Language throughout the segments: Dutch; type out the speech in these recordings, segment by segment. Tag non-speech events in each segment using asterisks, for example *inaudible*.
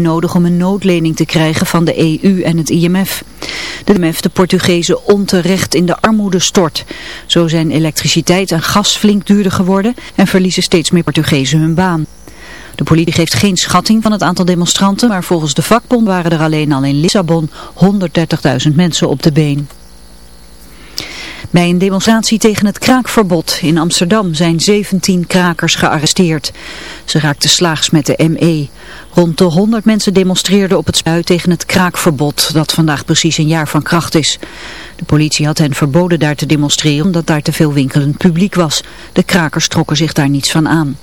nodig om een noodlening te krijgen van de EU en het IMF. De IMF de Portugezen onterecht in de armoede stort. Zo zijn elektriciteit en gas flink duurder geworden en verliezen steeds meer Portugezen hun baan. De politie geeft geen schatting van het aantal demonstranten, maar volgens de vakbond waren er alleen al in Lissabon 130.000 mensen op de been. Bij een demonstratie tegen het kraakverbod in Amsterdam zijn 17 krakers gearresteerd. Ze raakten slaags met de ME. Rond de 100 mensen demonstreerden op het spui tegen het kraakverbod, dat vandaag precies een jaar van kracht is. De politie had hen verboden daar te demonstreren omdat daar te veel winkelend publiek was. De krakers trokken zich daar niets van aan.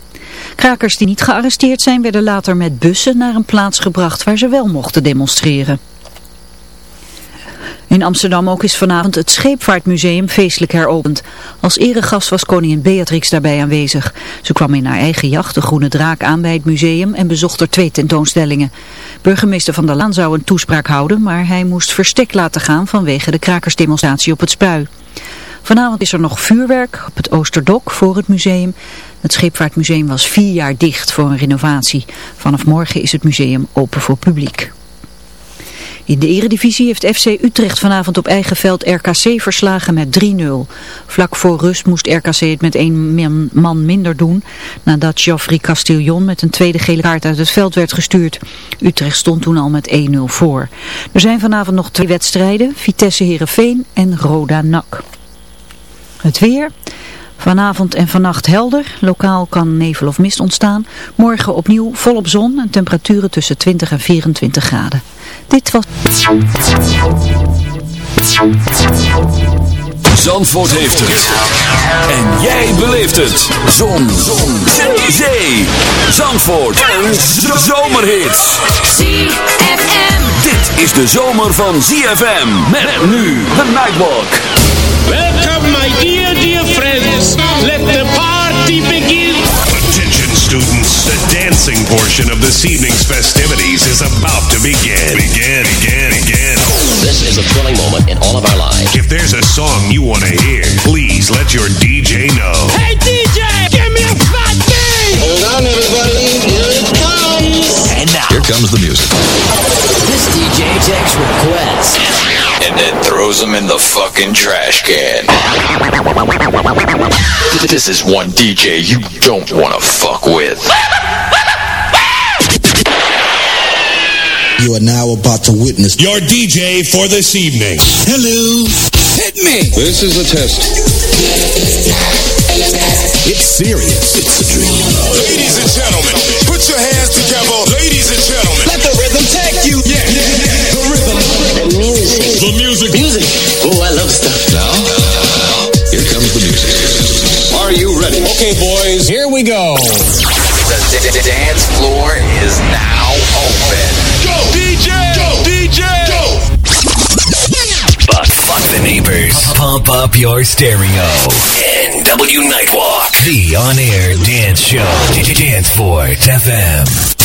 Krakers die niet gearresteerd zijn werden later met bussen naar een plaats gebracht waar ze wel mochten demonstreren. In Amsterdam ook is vanavond het Scheepvaartmuseum feestelijk heropend. Als eregast was koningin Beatrix daarbij aanwezig. Ze kwam in haar eigen jacht, de Groene Draak, aan bij het museum en bezocht er twee tentoonstellingen. Burgemeester Van der Laan zou een toespraak houden, maar hij moest verstek laten gaan vanwege de krakersdemonstratie op het spui. Vanavond is er nog vuurwerk op het Oosterdok voor het museum. Het Scheepvaartmuseum was vier jaar dicht voor een renovatie. Vanaf morgen is het museum open voor publiek. In de eredivisie heeft FC Utrecht vanavond op eigen veld RKC verslagen met 3-0. Vlak voor rust moest RKC het met één man minder doen, nadat Geoffrey Castillon met een tweede gele kaart uit het veld werd gestuurd. Utrecht stond toen al met 1-0 voor. Er zijn vanavond nog twee wedstrijden, Vitesse Herenveen en Roda NAC. Het weer... Vanavond en vannacht helder. Lokaal kan nevel of mist ontstaan. Morgen opnieuw volop zon en temperaturen tussen 20 en 24 graden. Dit was... Zandvoort heeft het. En jij beleeft het. Zon. zon. Zee. Zandvoort. Een zomerhit. ZFM. Dit is de zomer van ZFM. Met nu de Nightwalk. Welcome my dear, dear friends. Let the party begin. Attention students, the dancing portion of this evening's festivities is about to begin. Begin, begin, begin. This is a thrilling moment in all of our lives. If there's a song you want to hear, please let your DJ know. Hey DJ, give me a fat beat. Hold on, everybody. Here it comes. And now. Here comes the music. This DJ takes requests. And then throws them in the fucking trash can. This is one DJ you don't want to fuck with. You are now about to witness Your DJ for this evening. Hello. Hit me. This is a test. It's serious. It's a dream. Ladies and gentlemen, put your hands together. Ladies and gentlemen. Let the rhythm take you. Yeah, yeah, yeah. The music. The music. Music. Oh, I love stuff. Now, here comes the music. Are you ready? Okay, boys, here we go. The d- d- dance floor is now open. Go, DJ. Go, DJ. Go. But fuck the neighbors. Pump up your stereo. NW Nightwalk. The on-air dance show. Danceport FM.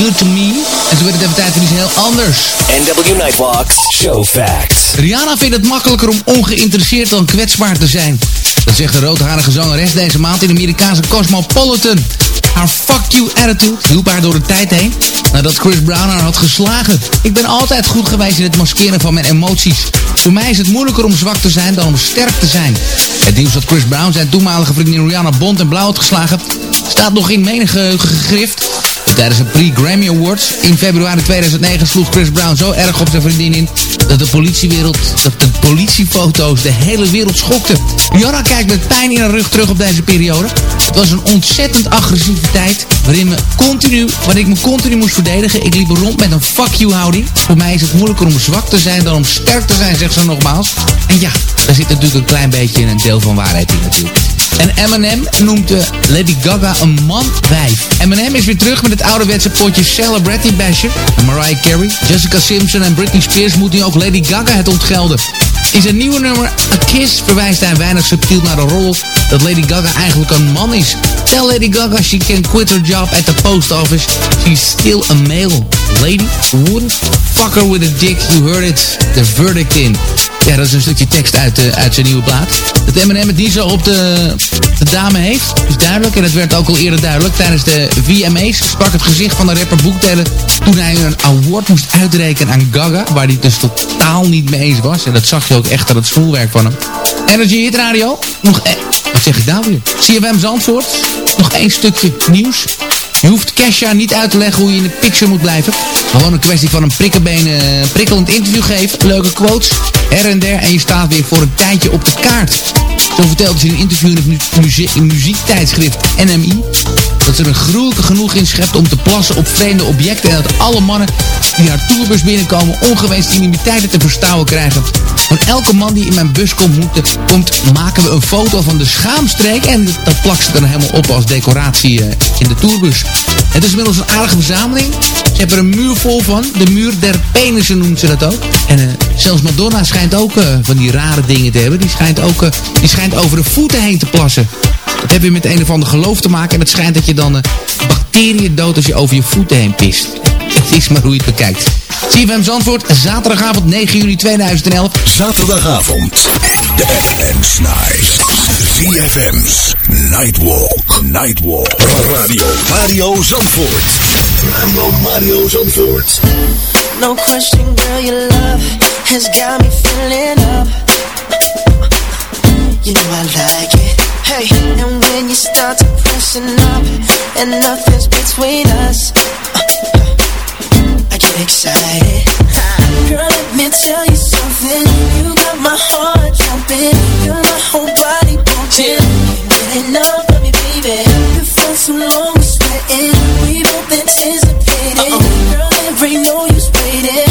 Good To Me. En zo werd het even tijd voor iets heel anders. NW Nightwalk Show Facts. Rihanna vindt het makkelijker om ongeïnteresseerd dan kwetsbaar te zijn. Dat zegt de roodharige zangeres deze maand in de Amerikaanse Cosmopolitan. Haar fuck you attitude hielp haar door de tijd heen nadat Chris Brown haar had geslagen. Ik ben altijd goed geweest in het maskeren van mijn emoties. Voor mij is het moeilijker om zwak te zijn dan om sterk te zijn. Het nieuws dat Chris Brown zijn toenmalige vriendin Rihanna Bond en blauw had geslagen... staat nog in menige gegrift. Tijdens een pre-Grammy Awards in februari 2009 sloeg Chris Brown zo erg op zijn vriendin in... dat de politiewereld, dat de politiefoto's de hele wereld schokten. Rihanna kijkt met pijn in haar rug terug op deze periode. Het was een ontzettend agressieve tijd waarin, me continu, waarin ik me continu moest verdedigen. Ik liep rond met een fuck you houding. Voor mij is het moeilijker om zwak te zijn dan om sterk te zijn, zegt ze nogmaals. En ja, daar zit natuurlijk een klein beetje een deel van waarheid in natuurlijk. En Eminem noemt Lady Gaga een man-wijf. Eminem is weer terug met het ouderwetse potje Celebrity Basher. En Mariah Carey, Jessica Simpson en Britney Spears moeten nu ook Lady Gaga het ontgelden. In zijn nieuwe nummer A Kiss verwijst hij weinig subtiel naar de rol dat Lady Gaga eigenlijk een man is. Tell Lady Gaga she can quit her job at the post office. She's still a male. Lady wouldn't fuck her with a dick. You heard it. The verdict in. Ja, dat is een stukje tekst uit, uh, uit zijn nieuwe plaat. Dat het niet zo op de, de dame heeft, is duidelijk. En dat werd ook al eerder duidelijk. Tijdens de VMA's sprak het gezicht van de rapper Boektellen... toen hij een award moest uitrekenen aan Gaga... waar hij dus totaal niet mee eens was. En dat zag je ook echt aan het schoolwerk van hem. Energy Hit Radio. Nog e Wat zeg ik nou weer? CFM Zandvoort. Nog één stukje nieuws. Je hoeft Kesha niet uit te leggen hoe je in de picture moet blijven. Gewoon een kwestie van een uh, prikkelend interview geven. Leuke quotes, her en der. En je staat weer voor een tijdje op de kaart. Zo vertelde ze in een interview in het muzie muziektijdschrift NMI... dat ze er gruwelijke genoeg in schept om te plassen op vreemde objecten... en dat alle mannen die haar tourbus binnenkomen ongewenste intimiteiten te verstouwen krijgen. Van elke man die in mijn bus komt, komt maken we een foto van de schaamstreek... en dat plakt ze dan helemaal op als decoratie uh, in de tourbus. Het is inmiddels een aardige verzameling. Ze hebben er een muur vol van. De muur der penissen noemt ze dat ook. En uh, zelfs Madonna schijnt ook uh, van die rare dingen te hebben. Die schijnt ook uh, die schijnt over de voeten heen te plassen. Dat heeft weer met een of ander geloof te maken. En het schijnt dat je dan bacteriën dood als je over je voeten heen pist. *laughs* Het is maar hoe je het bekijkt. CFM Zandvoort, zaterdagavond 9 juli 2011. Zaterdagavond, de FM's Night. CFM's Nightwalk. Nightwalk. Radio. Mario Zandvoort. Radio Mario Zandvoort. No question, girl, your love has got me feeling up. You know I like it. Hey, and when you start to pressing up, and nothing's between us, excited. Girl, let me tell you something. You got my heart jumping. My whole body pumping. Of me, baby. So long, sweating. We both anticipating. Girl, there ain't no use waiting.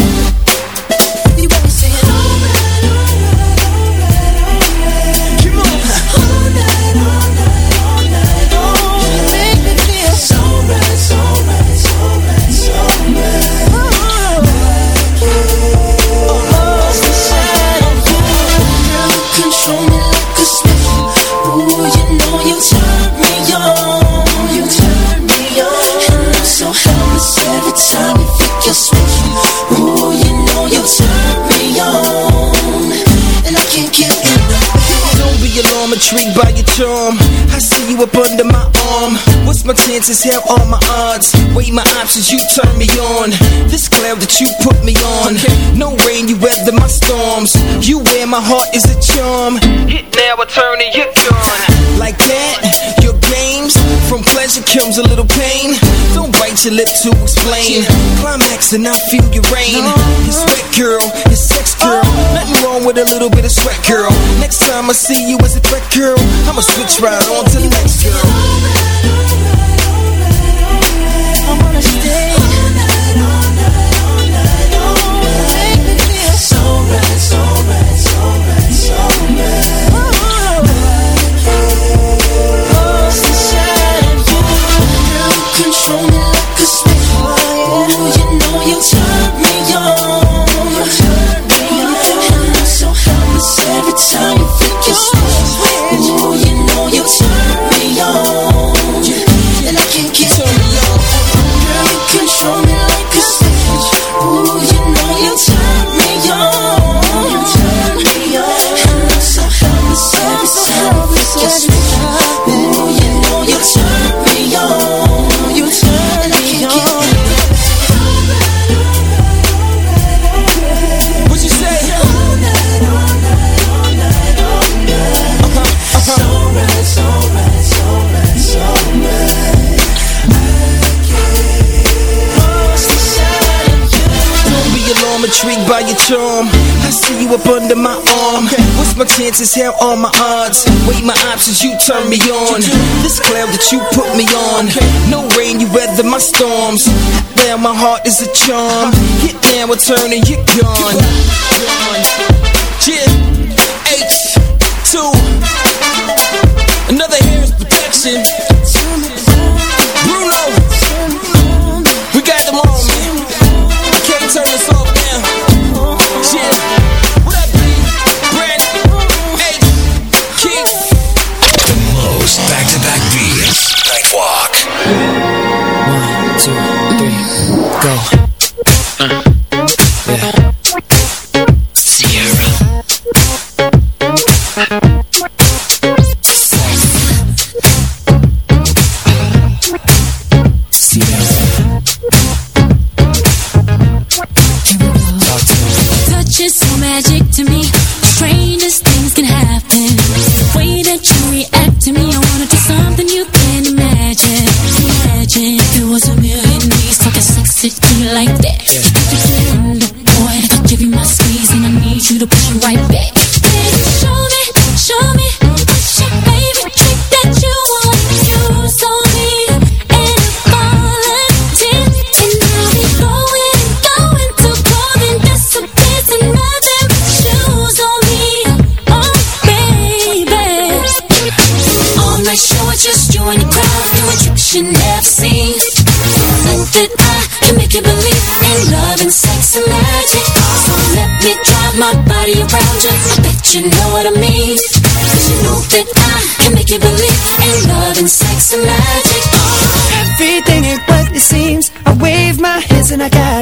Intrigued by your charm. I you up under my arm. What's my chances? Hell, all my odds. Weigh my options, you turn me on. This cloud that you put me on. No rain, you weather my storms. You wear my heart is a charm. Hit now, I turn and you're gone. Like that, your games. From pleasure comes a little pain. Don't bite your lip to explain. Climax and I feel your rain. Uh-huh. It's wet, girl. It's sex, girl. Uh-huh. Nothing wrong with a little bit of sweat, girl. Next time I see you as a threat, girl, I'ma switch right on to next girl. My chances? Hell, all my odds. Weigh my options, you turn me on. This cloud that you put me on. No rain, you weather my storms. Now my heart is a charm. Hit now, I turn and you're gone. Yeah, H2. Another hair is protection.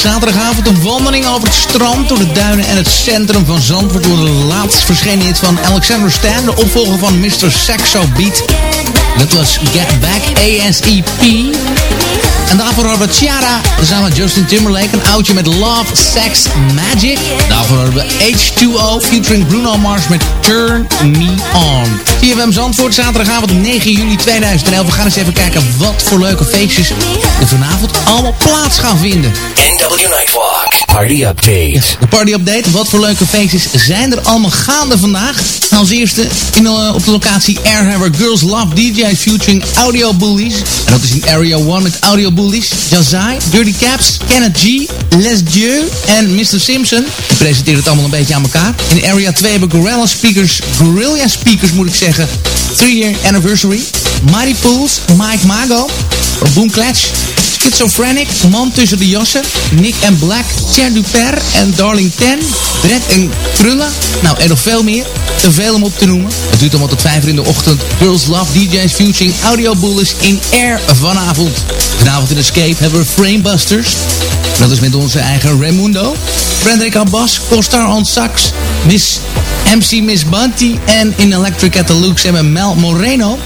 Zaterdagavond een wandeling over het strand, door de duinen en het centrum van Zandvoort. Door de laatst verschenen hit van Alexander Stan, de opvolger van Mr. Saxo Beat. Dat was Get Back ASEP. En daarvoor hadden we Ciara samen met Justin Timberlake. Een oudje met Love, Sex, Magic. Daarvoor hadden we H2O featuring Bruno Mars met Turn Me On. CFM Zandvoort, zaterdagavond 9 juli 2011. We gaan eens even kijken wat voor leuke feestjes er vanavond allemaal plaats gaan vinden. NW Nightwalk. Party update. De party update. Wat voor leuke feestjes zijn er allemaal gaande vandaag? Als eerste in, uh, op de locatie Air we Girls Love DJ's featuring Audio Bullies. En dat is in Area 1 met Audio Bullies. Jazai, Dirty Caps, Kenneth G, Les Dieu en Mr. Simpson. Die presenteren het allemaal een beetje aan elkaar. In Area 2 hebben Gorilla Speakers, Gorilla Speakers moet ik zeggen. 3 year anniversary. Mighty Pools, Mike Mago, Boom Clatch. Schizophrenic, Man tussen de jassen, Nick and Black, Cher Duper en Darling Ten, Brett en Krulla. Nou, en nog veel meer. Te veel om op te noemen. Het duurt allemaal tot 5 uur in de ochtend. Girls Love DJ's featuring Audio Bullies in Air vanavond. Vanavond in Escape hebben we Framebusters. Dat is met onze eigen Raimundo. Frederik Abbas, Costar on Sax, Miss MC Miss Bunty en in Electric at the Lux hebben Mel Moreno.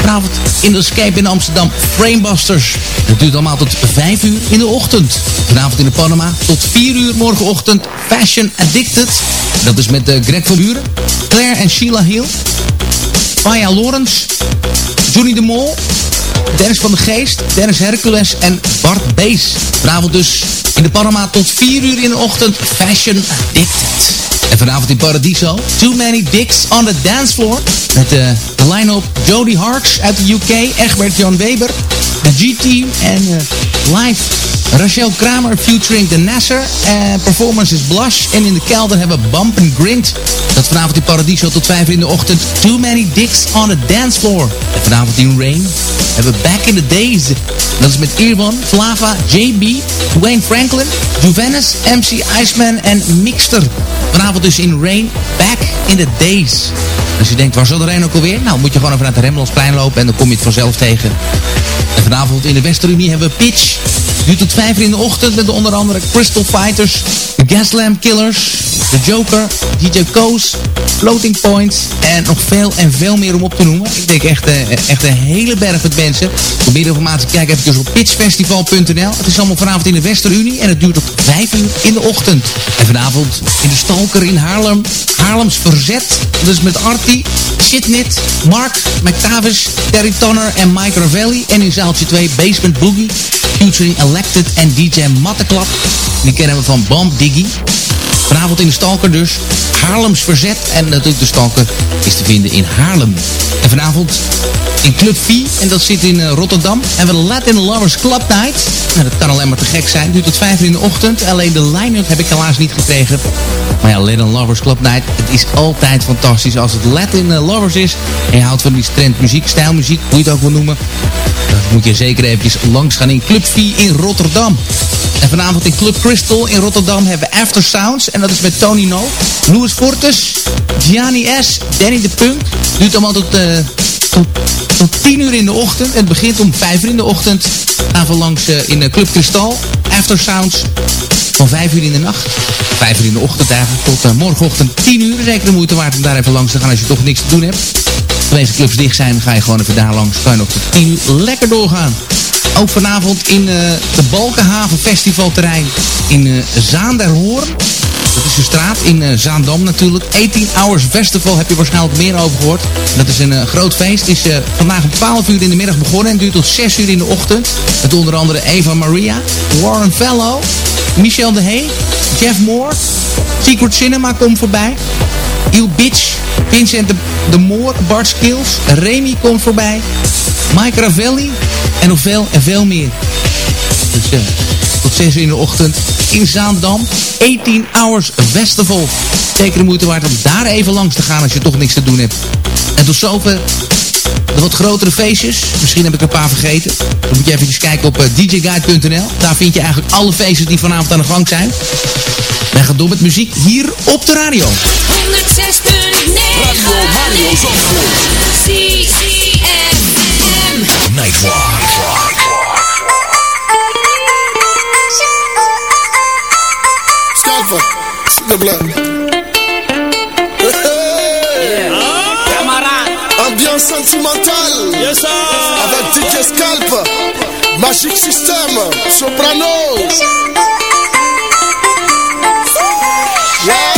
Vanavond in de Escape in Amsterdam Framebusters. Het duurt allemaal tot 5 uur in de ochtend. Vanavond in de Panama tot 4 uur morgenochtend Fashion Addicted. Dat is met uh, Greg van Buren, Claire en Sheila Hill. Maya Lawrence, Johnny de Mol, Dennis van de Geest, Dennis Hercules en Bart Bees. Vanavond dus in de Panama tot 4 uur in de ochtend Fashion Addicted. En vanavond in Paradiso, Too Many Dicks on the Dance Floor. Met uh, de line-up Jody Harks uit de UK, Egbert Jan Weber, de G-Team en uh, live Rachel Kramer featuring The Nasser. En performance Blush. En in de kelder hebben we Bump and Grind. Dat vanavond in Paradiso tot 5 uur in de ochtend. Too Many Dicks on the Dance Floor. En vanavond in Rain hebben we Back in the Days. Dat is met Irwan, Flava, JB, Dwayne Franklin, Juvenis, MC Iceman en Mixter. Vanavond dus in Rain, Back in the Days. Als je denkt, waar zal de Rain ook alweer? Nou, moet je gewoon even naar het Remlandsplein lopen en dan kom je het vanzelf tegen. En vanavond in de Westerunie hebben we Pitch. Duurt tot 5 uur in de ochtend met onder andere Crystal Fighters, The Gaslamp Killers, The Joker, DJ Koos, Floating Points en nog veel en veel meer om op te noemen. Ik denk echt, uh, echt een hele berg met mensen. Voor meer informatie kijk even op pitchfestival.nl. Het is allemaal vanavond in de Westerunie en het duurt tot 5 uur in de ochtend. En vanavond in de Stalker in Haarlem, Haarlems Verzet. Dus met Artie, Shitnit, Mark, McTavish, Terry Tonner en Mike Ravelli. En in zaaltje 2 Basement Boogie, featuring Elected en DJ Matteklap. Die kennen we van Bomb Diggy. Vanavond in de Stalker dus. Haarlems Verzet. En natuurlijk de Stalker is te vinden in Haarlem. En vanavond in Club V. En dat zit in uh, Rotterdam. En we Latin Lovers Club Night. Nou, dat kan alleen maar te gek zijn. Duurt tot 5 uur in de ochtend. Alleen de line-up heb ik helaas niet gekregen. Maar ja, Latin Lovers Club Night. Het is altijd fantastisch als het Latin uh, Lovers is. En je houdt van die trend muziek, stijlmuziek. Hoe je het ook wil noemen. Moet je zeker eventjes langs gaan in Club V in Rotterdam. En vanavond in Club Crystal in Rotterdam hebben we After Sounds. En dat is met Tony No, Louis Fortes, Gianni S, Danny de Punk. Duurt allemaal tot, uh, tot, tot 10 uur in de ochtend. Het begint om 5 uur in de ochtend. Gaan we langs uh, in uh, Club Crystal. After Sounds van 5 uur in de nacht. 5 uur in de ochtend eigenlijk tot morgenochtend 10 uur. Zeker de moeite waard om daar even langs te gaan als je toch niks te doen hebt. Deze clubs dicht zijn, ga je gewoon even daar langs. Kan je nog tot 10 uur lekker doorgaan. Ook vanavond in uh, de Balkenhaven Festivalterrein in uh, Zaanderhoorn. Dat is de straat in uh, Zaandam natuurlijk. 18 Hours Festival heb je waarschijnlijk meer over gehoord. Dat is een groot feest. Is vandaag om 12 uur in de middag begonnen en duurt tot 6 uur in de ochtend. Met onder andere Eva Maria, Warren Fellow, Michel de Hey, Jeff Moore, Secret Cinema komt voorbij. Il Bitch, Vincent de, de Moor, Bart Skills, Remy komt voorbij. Mike Ravelli en nog veel en veel meer. Dus uh, tot 6 uur in de ochtend in Zaandam. 18 Hours Festival. Zeker de moeite waard om daar even langs te gaan als je toch niks te doen hebt. En tot zover de wat grotere feestjes. Misschien heb ik er een paar vergeten. Dan moet je even kijken op uh, djguide.nl. Daar vind je eigenlijk alle feestjes die vanavond aan de gang zijn. Wij gaan door met muziek hier op de radio. 106.9 Radio Mario Zandvoort. CFM. Nightwalk. Nightwalk. Skyfall. The blood. Ambiance sentimentale. Yes, sir. Avec DJ Scalp. Magic System. Soprano. Yeah.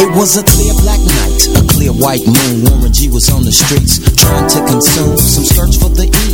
It was a clear black night, a clear white moon. Warren G was on the streets trying to consume some search for the eve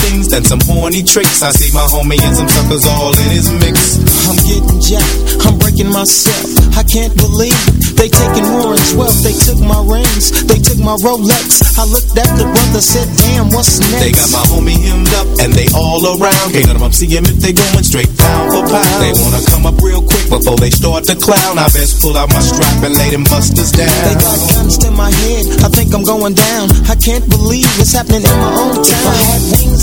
things than some horny tricks. I see my homie and some suckers all in his mix. I'm getting jacked, I'm breaking myself. I can't believe they taking more Warren's wealth. They took my rings, they took my Rolex. I looked at the brother, said, damn, what's next? They got my homie hemmed up and they all around. Can't none of them see him if they going straight pound for pound. They wanna come up real quick before they start to clown. I best pull out my strap and lay them busters down. They got guns to my head, I think I'm going down. I can't believe it's happening in my own town. If I had wings,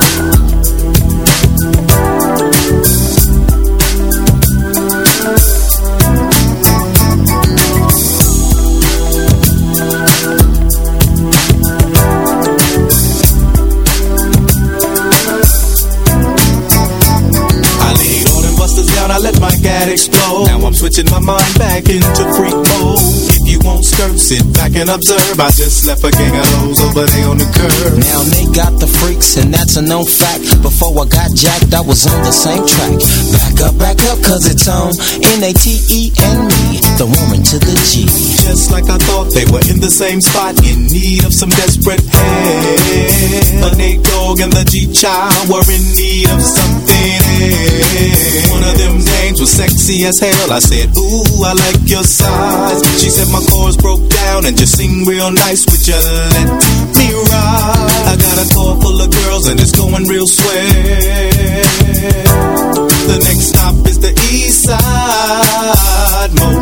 Explode. Now I'm switching my mind back into freak mode. You won't skirt, sit back and observe. I just left a gang of those over there on the curb. Now they got the freaks and that's a known fact. Before I got jacked, I was on the same track. Back up, back up, cause it's on N-A-T-E and me, the woman to the G. Just like I thought, they were in the same spot, in need of some desperate help. The Nate Dogg and the G-Child were in need of something else. One of them names was sexy as hell. I said, ooh, I like your size. She said my chords broke down and just sing real nice. Would you let me ride? I got a car full of girls and it's going real swell. The next stop is the East Side Motel.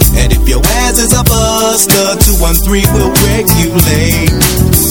And if your ass is a buster, 213 will regulate. It's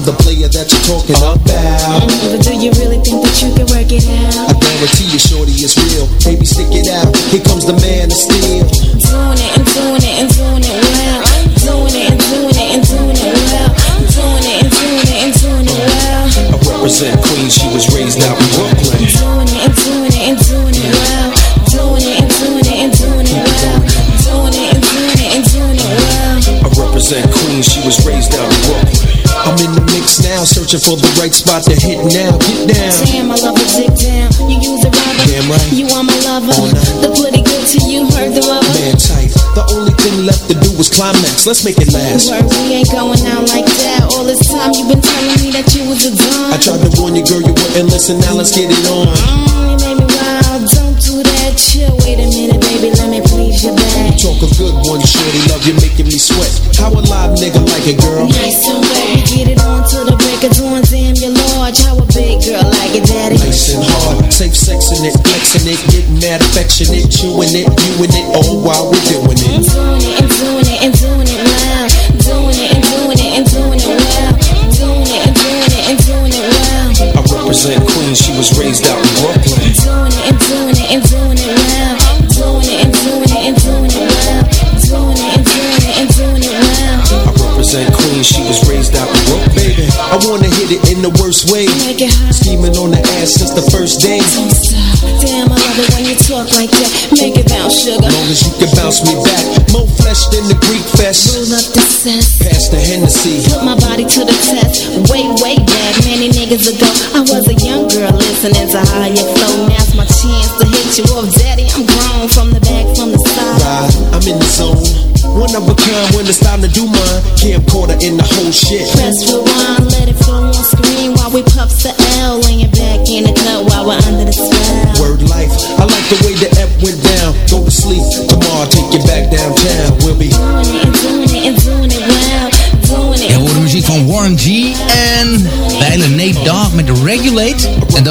I'm the player that you're talking about. Mm, but do you really think that you can work it out? I guarantee you, shorty, it's real. Baby, stick it out. Here comes the man of steel. Doing it and doing it and doing it well. Doing it and doing it and doing it well. Doing it and doing it and doing it well. I represent Queens, she was raised out in Brooklyn. Doing it and doing it and doing it well. Doing it and doing it and doing it well. Doing it and doing it and doing it well. I represent Queens, she was raised out searching for the right spot to hit now. Get down. Damn, I love a dick down. You use a rubber. Damn right. You are my lover. The pretty good to you, heard the rubber. Man tight. The only thing left to do was climax. Let's make it last. Word, we ain't going out like that. All this time you been telling me that you was a dime. I tried to warn you, girl, you wouldn't listen. Now let's get it on. Mm, you made me wild. Don't do that. Chill. Wait a minute, baby. Let me please your back. Talk a good one, shorty. Love you, making me sweat. How a live nigga like it, girl? Nice and wet. We get it on to the break of dawn. Damn, you're large. How a big girl like it, daddy. Nice and hard. Safe sexing it, flexing it, getting mad affectionate, chewing it, viewing it, all while we're doing. Doing doing it Brooklyn. Baby, I wanna hit it in the worst it hot. Scheming on the ass since the first day. Don't like that. Make it bounce, sugar. Long as you can bounce me back. More flesh than the Greek fest. Roll up the set. Pass the Hennessy. Put my body to the test. Way, way back, many niggas ago. I was a young girl listening to higher flow. Now's my chance to hit you up, daddy. I'm grown from the back, from the side. Ride, I'm in the zone. One of a kind when it's time to do mine. Camcorder in the whole shit.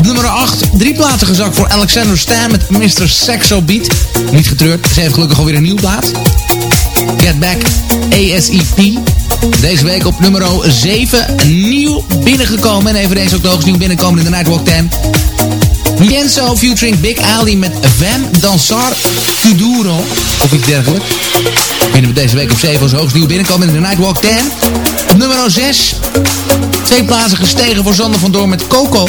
Op nummer 8. Drie plaatsen gezakt voor Alexander Stan met Mr. Sexo Beat. Niet getreurd, ze heeft gelukkig alweer een nieuw plaat. Get Back ASEP. Deze week op nummer 7 nieuw binnengekomen. En eveneens ook hoogst nieuw binnenkomen in de Nightwalk 10. Lienzo featuring Big Ali met Van Dansar Kuduro. Of iets dergelijks. Vinden we deze week op 7 als hoogst nieuw binnenkomen in de Nightwalk 10. Op nummer 6. Twee plaatsen gestegen voor Sander van Door met Coco.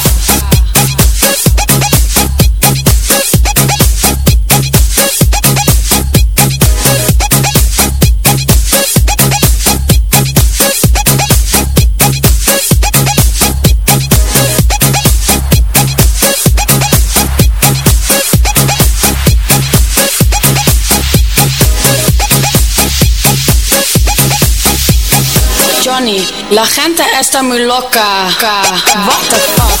Johnny, la gente está muy loca. What the fuck?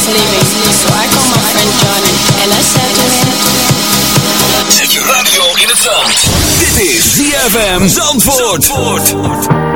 was leaving, so I called my friend Johnny and I said to him. Zet je radio in het zand. Dit is ZFM Zandvoort. Zandvoort.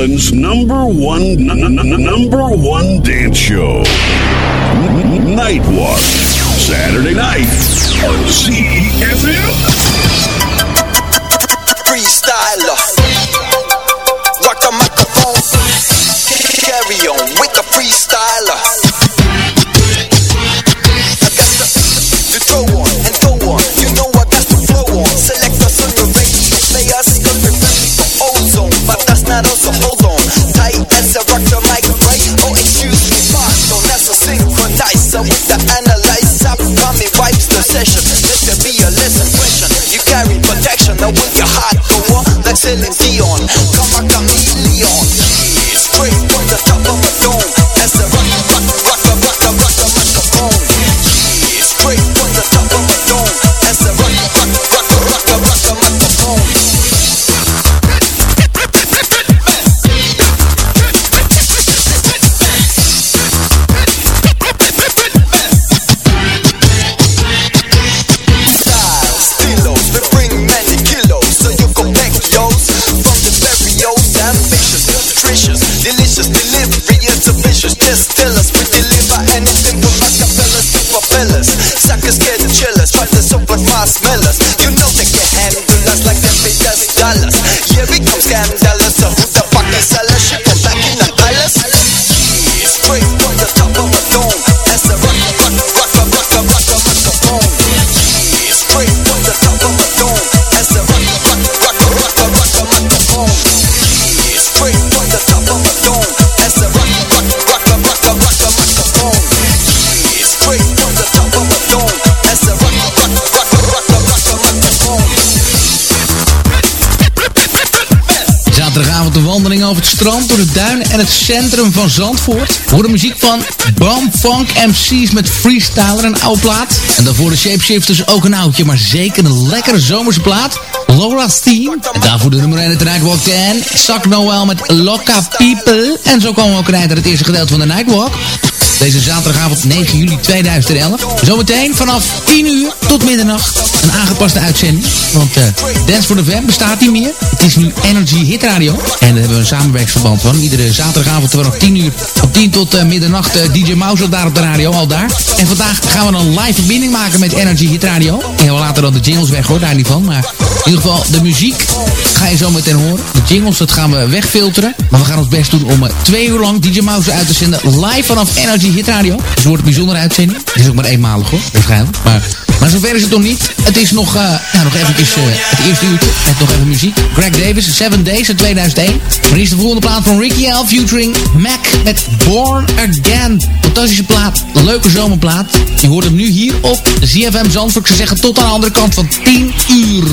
Number one, n- n- number one dance show. Nightwalk. Saturday night on CFM. We deliver anything from acapellas to propellers Suckers of chillers Try to super fast smellers het strand, door de duinen en het centrum van Zandvoort. Voor de muziek van Bam Funk MC's met Freestyler, een oude plaat. En daarvoor de Shapeshifters, ook een oudje, maar zeker een lekkere zomerse plaat. Laura's Team. En daarvoor de nummer 1 in de Nightwalk 10. Zak Noel met Loca People. En zo komen we ook eind aan het eerste gedeelte van de Nightwalk. Deze zaterdagavond 9 juli 2011. Zometeen vanaf 10 uur tot middernacht een aangepaste uitzending. Want eh Dance for the Web bestaat niet meer. Het is nu Energy Hit Radio. En daar hebben we een samenwerksverband van. Iedere zaterdagavond vanaf 10 uur op 10 tot eh, middernacht eh, DJ Mouse daar op de radio, al daar. En vandaag gaan we een live verbinding maken met Energy Hit Radio. En we laten dan de jingles weg hoor, daar niet van. Maar in ieder geval de muziek ga je zo meteen horen. De jingles, dat gaan we wegfilteren. Maar we gaan ons best doen om eh, twee uur lang DJ Mouse uit te zenden. Live vanaf Energy Hit Radio. Dus het wordt een bijzondere uitzending. Het is ook maar eenmalig hoor, waarschijnlijk. Maar, maar zover is het nog niet. Het is nog, nou, nog eventjes eh, het eerste uurtje. Met nog even muziek. Greg Davis, Seven Days in 2001. Maar hier is de volgende plaat van Ricky L. Featuring Mac met Born Again. Fantastische plaat. Leuke zomerplaat. Je hoort hem nu hier op ZFM Zandvoort. Ze zeggen tot aan de andere kant van 10 uur.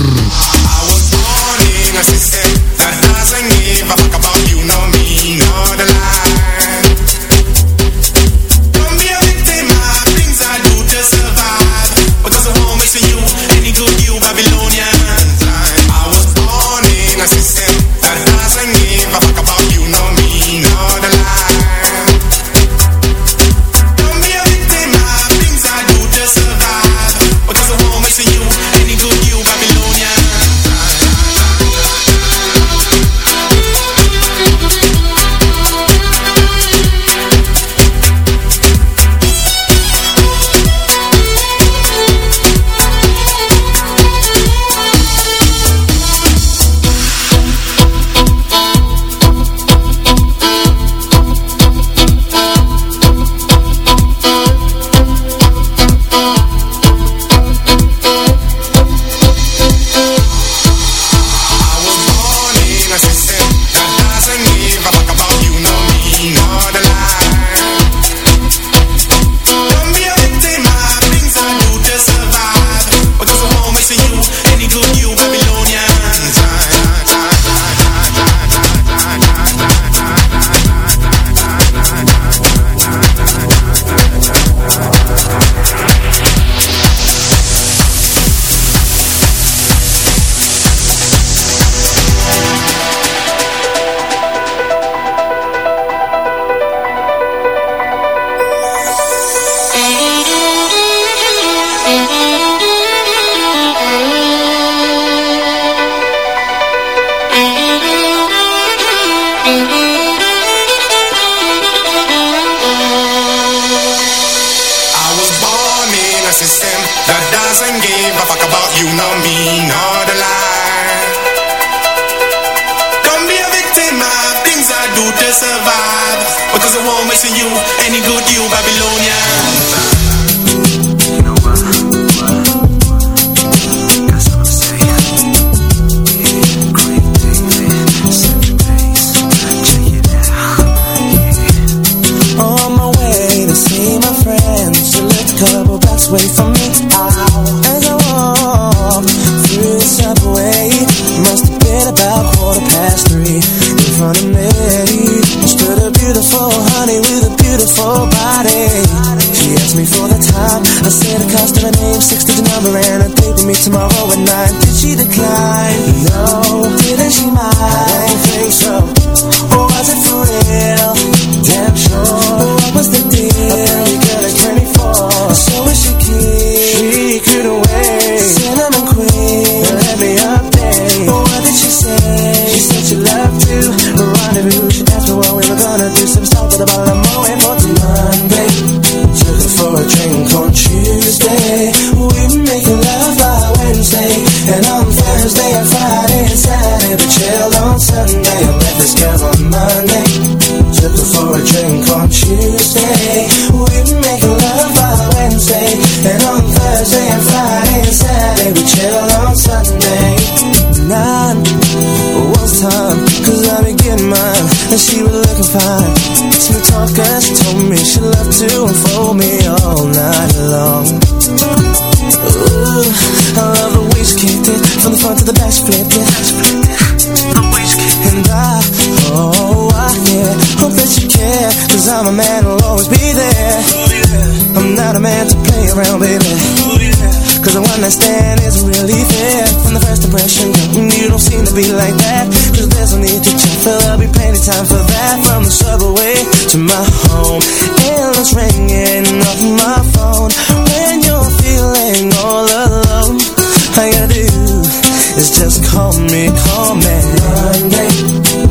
Doesn't give a fuck about you, no me, no the lie. Don't be a victim of things I do to survive. Because I won't mention you, any good you Babylonian. On my me for the time I said the cost of a name, six-digit number And a date with me tomorrow at nine Did she decline? No Didn't she mind? I don't think so Or was it for real? Flipped it And I, oh, I, yeah Hope that you care Cause I'm a man who'll always be there. I'm not a man to play around, baby. Cause the one I stand isn't really fair. From the first impression, you don't seem to be like that. Cause there's no need to check There'll be plenty time for that. From the subway to my home Endless ringing off my phone. When you're feeling all alone you gotta do is just call me, call me. Monday,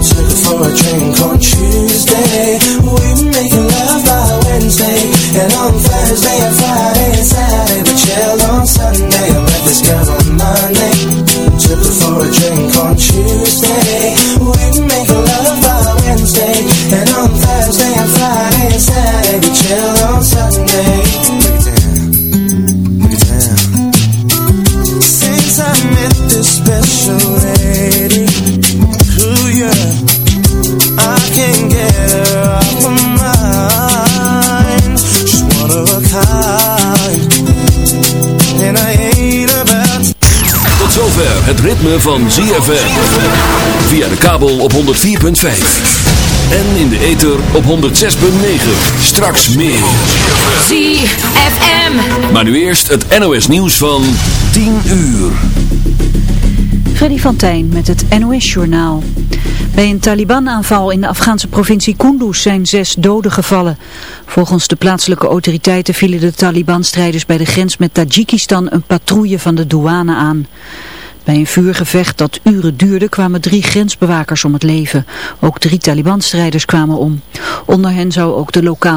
took her for a drink on Tuesday. We were making love by Wednesday And on Thursday and het ritme van ZFM. Via de kabel op 104.5. En in de ether op 106.9. Straks meer. ZFM. Maar nu eerst het NOS nieuws van 10 uur. Freddy van Tijn met het NOS-journaal. Bij een Taliban-aanval in de Afghaanse provincie Kunduz zijn zes doden gevallen. Volgens de plaatselijke autoriteiten vielen de Taliban-strijders bij de grens met Tajikistan een patrouille van de douane aan. Bij een vuurgevecht dat uren duurde kwamen drie grensbewakers om het leven. Ook drie Taliban-strijders kwamen om. Onder hen zou ook de lokaal